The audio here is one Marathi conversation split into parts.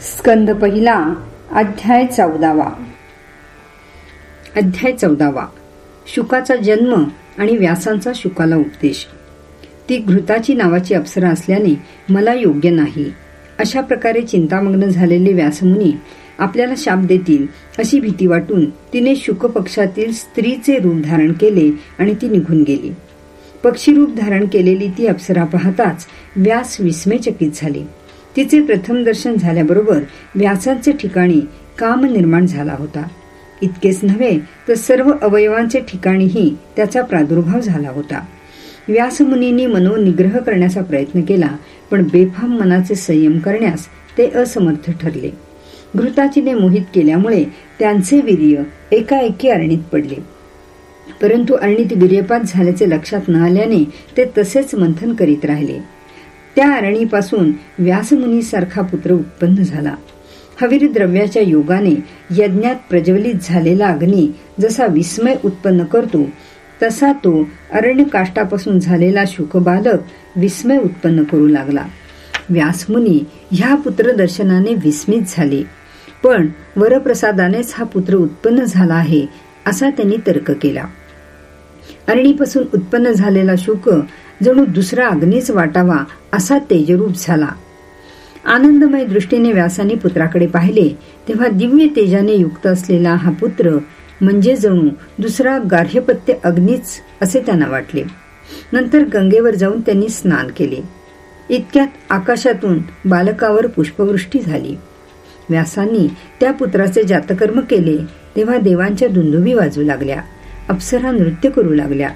स्कंद पहिला अध्याय चौदावा. अध्याय चौदावा. शुकाचा जन्म आणि व्यासांचा शुकाला उपदेश. ती घृताची नावाची अप्सरा असल्याने मला योग्य नाही. अशा प्रकारे चिंतामग्न झालेले व्यासमुनी आपल्याला शाप देतील अशी भीती वाटून तिने शुक पक्षातील स्त्रीचे रूप धारण केले आणि ती निघून गेली. पक्षी रूप धारण केलेली ती अप्सरा पाहताच व्यास विस्मयचकित झाली. तिचे प्रथम दर्शन झाल्याबरोबर व्यासांचे ठिकाणी काम निर्माण झाला होता. इतकेच नव्हे तर सर्व अवयवांचे ठिकाणीही त्याचा प्रादुर्भाव झाला होता. व्यासमुनींनी मनोनिग्रह करण्याचा प्रयत्न केला पण बेफाम मनाचे संयम करण्यास ते असमर्थ ठरले. घृताचीने मोहित केल्यामुळे त्यांचे वीर्य एकाएकी अरणीत पडले. परंतु अरणीत वीर्यपात झाल्याचे लक्षात न आल्याने ते तसेच मंथन करीत राहिले. त्या अरणीपासून व्यासमुनी सारखा पुत्र उत्पन्न झाला. हवीर द्रव्याच्या योगाने यज्ञात प्रज्वलित झालेला अग्नी जसा विस्मय उत्पन्न करतो तसा तो अरण्य काष्टापासून झालेला शुकबालक विस्मय उत्पन्न करू लागला. व्यासमुनी ह्या पुत्र दर्शनाने विस्मित झाले. पण वरप्रसादानेच हा पुत्र उत्पन्न झाला आहे असा त्यांनी तर्क केला. अरणीपासून उत्पन्न झालेला शुक जणू दुसरा अग्नीच वाटावा असा तेजरूप झाला. आनंदमय दृष्टीने व्यासाने पुत्राकडे पाहिले तेव्हा दिव्य तेजाने युक्त असलेला हा पुत्र म्हणजे जणू दुसरा गार्हपत्य अग्नीच असे त्यांना वाटले. नंतर गंगेवर जाऊन त्यांनी स्नान केले. इतक्यात आकाशातून बालकावर पुष्पवृष्टी झाली. व्यासांनी त्या पुत्राचे जातकर्म केले तेव्हा देवांच्या दुंदुबी वाजू लागल्या. अप्सरा नृत्य करू लागल्या.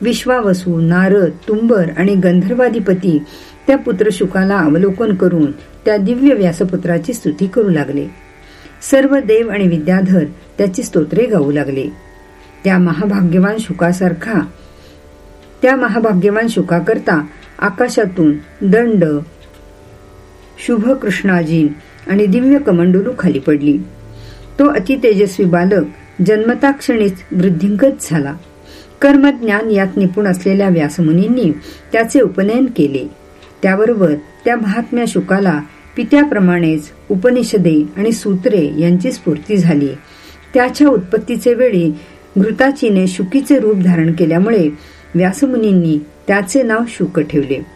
विश्वावसू नारद तुंबर आणि गंधर्वाधिपती त्या पुत्रशुकाला अवलोकन करून त्या दिव्य व्यासपुत्राची स्तुती करू लागले. सर्व देव आणि विद्याधर त्याची स्तोत्रे गाऊ लागले. त्या महाभाग्यवान शुकासारखा त्या महाभाग्यवान शुकाकरता आकाशातून दंड शुभ कृष्णाजी आणि दिव्य कमंडुलू खाली पडली. तो अति तेजस्वी बालक जन्मताक्षणीच वृद्धिंगत झाला. कर्मज्ञान यात निपुण असलेल्या व्यासमुनींनी त्याचे उपनयन केले. त्याबरोबर त्या महात्म्या शुकाला पित्याप्रमाणेच उपनिषदे आणि सूत्रे यांची स्फूर्ती झाली. त्याच्या उत्पत्तीचे वेळी घृताचीने शुकीचे रूप धारण केल्यामुळे व्यासमुनींनी त्याचे नाव शुक ठेवले.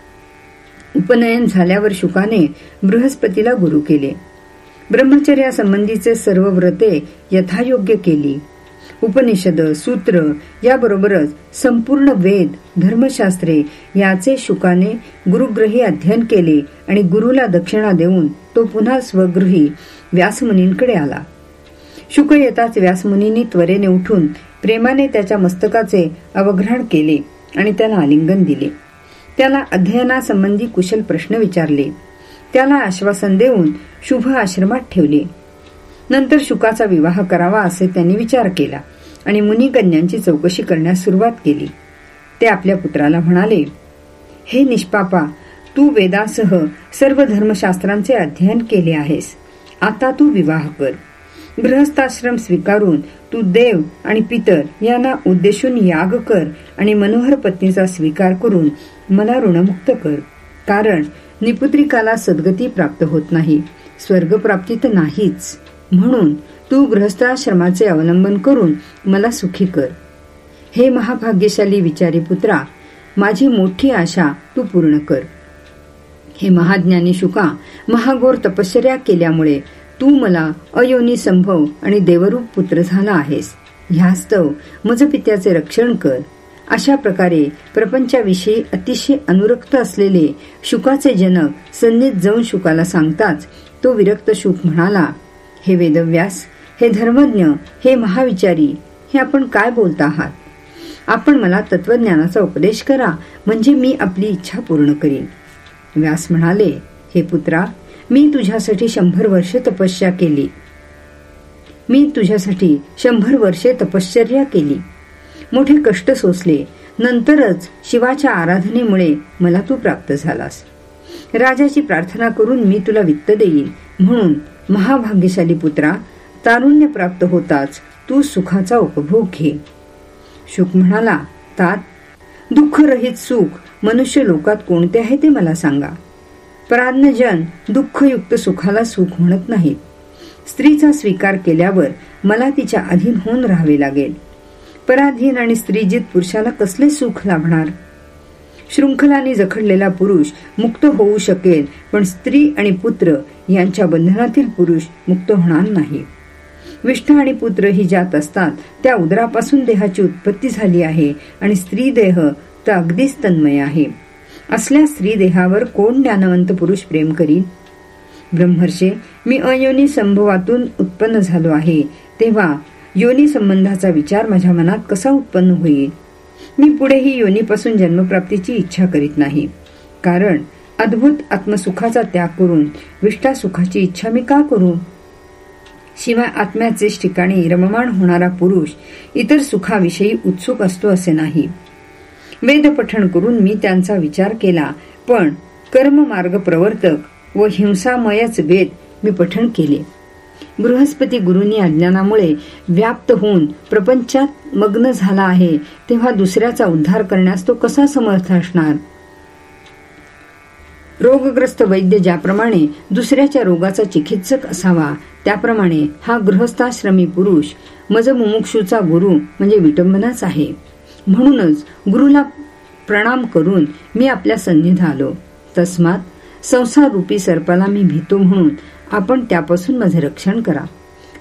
उपनयन झाल्यावर शुकाने बृहस्पतीला गुरु केले. ब्रह्मचर्यासंबंधीचे सर्व व्रते यथायोग्य केली. उपनिषद सूत्र याबरोबरच संपूर्ण वेद धर्मशास्त्रे याचे शुकाने गुरुग्रही अध्ययन केले आणि गुरुला दक्षिणा देऊन तो पुन्हा स्वगृही व्यासमुनींकडे आला. शुक येताच व्यासमुनींनी त्वरेने उठून प्रेमाने त्याच्या मस्तकाचे अवग्रहण केले आणि त्याला आलिंगन दिले. त्याला अध्ययनासंबंधी कुशल प्रश्न विचारले. त्याला आश्वासन देऊन शुभ आश्रमात ठेवले. नंतर शुकाचा विवाह करावा असे त्यांनी विचार केला आणि मुनिकन्यांची चौकशी करण्यास सुरुवात केली. ते आपल्या पुत्राला म्हणाले हे निष्पापा तू वेदासह सर्व धर्मशास्त्रांचे अध्ययन केले आहेस. आता तू विवाह कर. गृहस्थाश्रम स्वीकारून तू देव आणि पितर यांना उद्देशून याग कर आणि मनोहर पत्नीचा स्वीकार करून मला ऋणमुक्त कर. कारण निपुत्रिकाला सद्गती प्राप्त होत नाही. स्वर्गप्राप्ती तर नाहीच. म्हणून तू गृहस्थाश्रमाचे अवलंबन करून मला सुखी कर. हे महाभाग्यशाली विचारी पुत्रा माझी मोठी आशा तू पूर्ण कर. हे महाज्ञानी शुका महागोर तपश्चर्या केल्यामुळे तू मला अयोनी संभव आणि देवरूप पुत्र झाला आहेस. ह्यास्तव मज पित्याचे रक्षण कर. अशा प्रकारे प्रपंचाविषयी अतिशय अनुरक्त असलेले शुकाचे जनक सन्नीत जाऊन शुकाला सांगताच तो विरक्त शुक म्हणाला हे वेदव्यास हे धर्मज्ञ हे महाविचारी हे आपण काय बोलता आहात? आपण मला तत्वज्ञानाचा उपदेश करा म्हणजे मी आपली इच्छा पूर्ण करीन. व्यास म्हणाले हे पुत्रा मी तुझ्यासाठी शंभर वर्षे तपस्या केली. मी तुझ्यासाठी शंभर वर्षे तपश्चर्या केली. मोठे कष्ट सोसले. नंतरच शिवाच्या आराधनेमुळे मला तू प्राप्त झालास. राजाची प्रार्थना करून मी तुला वित्त देईन. म्हणून महाभाग्यशाली पुत्रा तारुण्य प्राप्त होताच तू सुखाचा उपभोग घे. शुक म्हणाला तात दुःखरहित सुख मनुष्य लोकात कोणते आहे ते मला सांगा. प्राज्ञजन दुःखयुक्त सुखाला सुख म्हणत नाहीत. स्त्रीचा स्वीकार केल्यावर मला तिच्या अधीन होऊन राहावे लागेल. पराधीन आणि स्त्रीजित पुरुषाला कसले सुख लाभणार? शृंखलाने जखडलेला पुरुष मुक्त होऊ शकेल पण स्त्री आणि पुत्र यांच्या बंधनातील पुरुष मुक्त होणार नाही. विष्ठा आणि पुत्र ही जात असतात त्या उदरापासून देहाची उत्पत्ती झाली आहे आणि स्त्री देह तर अगदीच तन्मय आहे. असल्या स्त्री देहावर कोण ज्ञानवंत पुरुष प्रेम करीन? ब्रह्मर्षे मी अयोनी संभवातून उत्पन्न झालो आहे तेव्हा योनी संबंधाचा विचार माझ्या मनात कसा उत्पन्न होईल? मी पुढेही योनीपासून जन्मप्राप्तीची इच्छा करीत नाही. कारण अद्भुत आत्मसुखाचा त्याग करून विष्ठा सुखाची इच्छा मी का करू? शिवाय आत्म्याचेच ठिकाणी रममाण होणारा पुरुष इतर सुखाविषयी उत्सुक असतो असे नाही. वेद पठण करून मी त्यांचा विचार केला पण कर्ममार्ग प्रवर्तक व हिंसामयच वेद मी पठण केले. बृहस्पती गुरुनी अज्ञानामुळे व्याप्त होऊन प्रपंचात मग्न झाला आहे तेव्हा दुसऱ्याचा उद्धार करण्यास तो कसा समर्थ असणार? रोगग्रस्त वैद्य ज्याप्रमाणे दुसऱ्याच्या रोगाचा चिकित्सक असावा त्याप्रमाणे हा गृहस्थाश्रमी पुरुष मज मुमुक्षूचा गुरु म्हणजे विटंबनाच आहे. म्हणूनच गुरुला प्रणाम करून मी आपल्या सन्निध आलो. तस्मात संसार रूपी सर्पाला मी भीतो म्हणून आपण त्यापासून माझे रक्षण करा.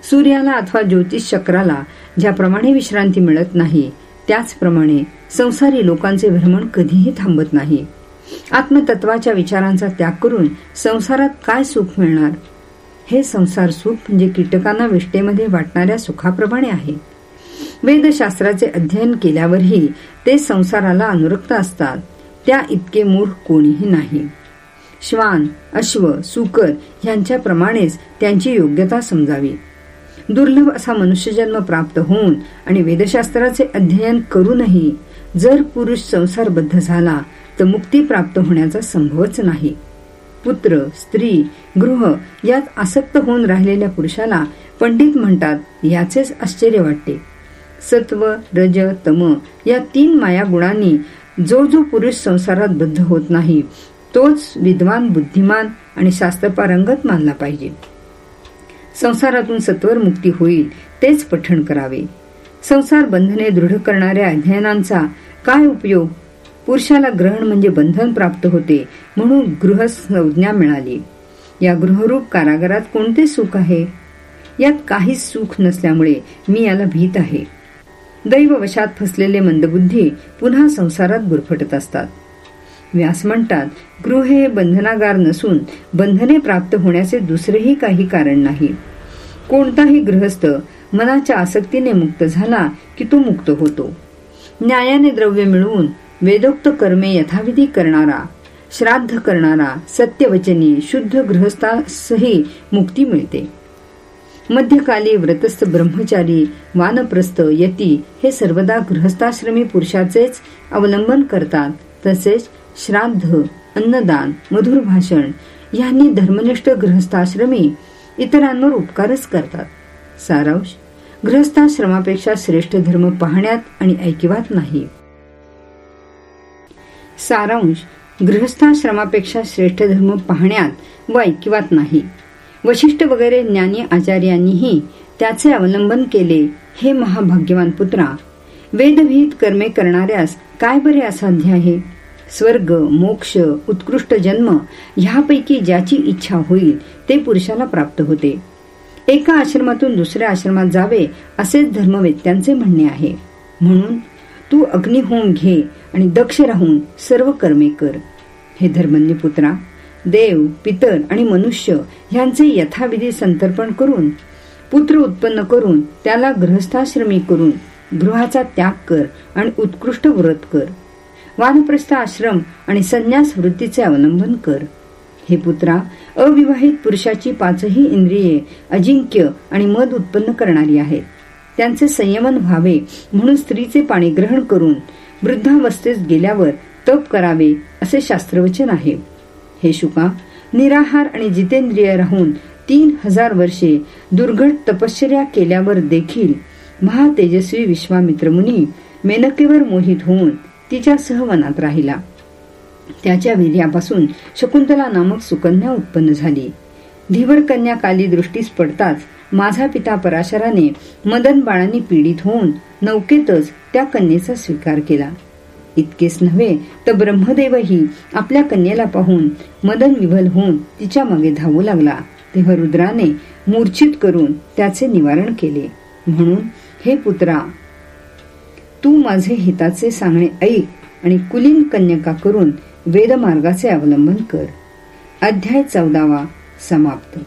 सूर्याला अथवा ज्योतिष चक्राला ज्याप्रमाणे विश्रांती मिळत नाही त्याचप्रमाणे संसारी लोकांचे भ्रमण कधीही थांबत नाही. आत्मतत्वाच्या विचारांचा त्याग करून संसारात काय सुख मिळणार? हे संसार सुख म्हणजे कीटकांना विष्टेमध्ये वाटणाऱ्या सुखाप्रमाणे आहे. वेदशास्त्राचे अध्ययन केल्यावरही ते संसाराला अनुरक्त असतात. त्या इतके मूढ कोणीही नाही. श्वान अश्व सुकर यांच्याप्रमाणेच त्यांची योग्यता समजावी. दुर्लभ असा मनुष्यजन्म प्राप्त होऊन आणि वेदशास्त्राचे अध्ययन करूनही जर पुरुष संसारबद्ध झाला तर मुक्ती प्राप्त होण्याचा संभवच नाही. पुत्र स्त्री गृह यात आसक्त होऊन राहिलेल्या पुरुषाला पंडित म्हणतात याचेच आश्चर्य वाटते. सत्व रज तम या तीन माया गुणांनी जो जो पुरुष संसारात बद्ध होत नाही तोच विद्वान बुद्धिमान आणि शास्त्रपारंगत मानला पाहिजे. संसारातून सत्वर मुक्ती होईल तेच पठण करावे. संसार बंधने दृढ करणाऱ्या अध्ययनांचा काय उपयोग? पुरुषाला ग्रहण म्हणजे बंधन प्राप्त होते म्हणून गृह संज्ञा मिळाली. या गृहरूप कारागारात कोणते सुख आहे? यात काहीच सुख नसल्यामुळे मी याला भीत आहे. दैववशात फसलेले मंदबुद्धी पुन्हा संसारात गुरफटत असतात. व्यास म्हणतात गृह हे बंधनागार नसून बंधने प्राप्त होण्याचे दुसरेही काही कारण नाही. कोणताही गृहस्थ मनाच्या आसक्तीने मुक्त झाला की तो मुक्त होतो. न्यायाने द्रव्य मिळवून वेदोक्त कर्मे यथाविधी करणारा श्राद्ध करणारा सत्यवचनी शुद्ध गृहस्थासही मुक्ती मिळते. मध्यकाली व्रतस्थ ब्रह्मचारी वानप्रस्थ यती हे सर्वदा गृहस्थाश्रमी पुरुषाचेच अवलंबन करतात तसेच श्राद्ध अन्नदान मधुर भाषण यांनी धर्मनिष्ठ ग्रहस्थाश्रमी इतरांवर उपकारच करतात. सारांश ग्रहस्थाश्रमापेक्षा श्रेष्ठ धर्म पाहण्यात आणि ऐकिवात नाही. सारांश गृहस्थाश्रमापेक्षा श्रेष्ठ धर्म पाहण्यात व ऐकिवात नाही. वशिष्ठ वगैरे ज्ञानी आचार्यांनीही त्याचे अवलंबन केले हे महाभाग्यवान पुत्रा वेदभीत कर्मे करणाऱ्यास काय बरे असाध्य आहे? स्वर्ग मोक्ष उत्कृष्ट जन्म ह्यापैकी ज्याची इच्छा होईल ते पुरुषाला प्राप्त होते. एका आश्रमातून दुसऱ्या आश्रमात जावे असेच धर्मवेत्यांचे म्हणणे आहे. म्हणून तू अग्निहोम घे आणि दक्ष राहून सर्व कर्मे कर. हे धर्मन्य पुत्रा देव पितर आणि मनुष्य यांचे यथाविधी संतर्पण करून पुत्र उत्पन्न करून त्याला गृहस्थाश्रमी करून गृहाचा त्याग कर आणि उत्कृष्ट व्रत कर. वानप्रस्थ आश्रम आणि संन्यास वृत्तीचे अवलंबन कर. हे पुत्रा अविवाहित पुरुषाची पाचही इंद्रिये अजिंक्य आणि मध उत्पन्न करणारी आहेत. त्यांचे संयमन व्हावे म्हणून स्त्रीचे पाणी ग्रहण करून वृद्धावस्थेस गेल्यावर तप करावे असे शास्त्रवचन आहे. हे शुका निराहार आणि जितेंद्रिय राहून तीन हजार वर्षे दुर्घट तपश्चर्या केल्यावर देखील महातेजस्वी विश्वामित्र मुनी मेनकेवर मोहित होऊन तिच्या सहवनात राहिला. त्याच्या वीर्यापासून शकुंतला नामक सुकन्या उत्पन्न झाली. धीवर कन्या काली दृष्टीस पडताच माझा पिता पराशराने मदन बाळांनी पीडित होऊन नौकेतच त्या कन्येचा स्वीकार केला. इतकेच नव्हे तर ब्रह्मदेवही आपल्या कन्येला पाहून मदन विभल होऊन तिच्यामागे धावू लागला. तेव्हा रुद्राने मूर्छित करून त्याचे निवारण केले. म्हणून हे पुत्रा तू माझे हिताचे सांगणे ऐक आणि कुलीन कन्यका करून वेदमार्गाचे अवलंबन कर. अध्याय चौदावा समाप्त.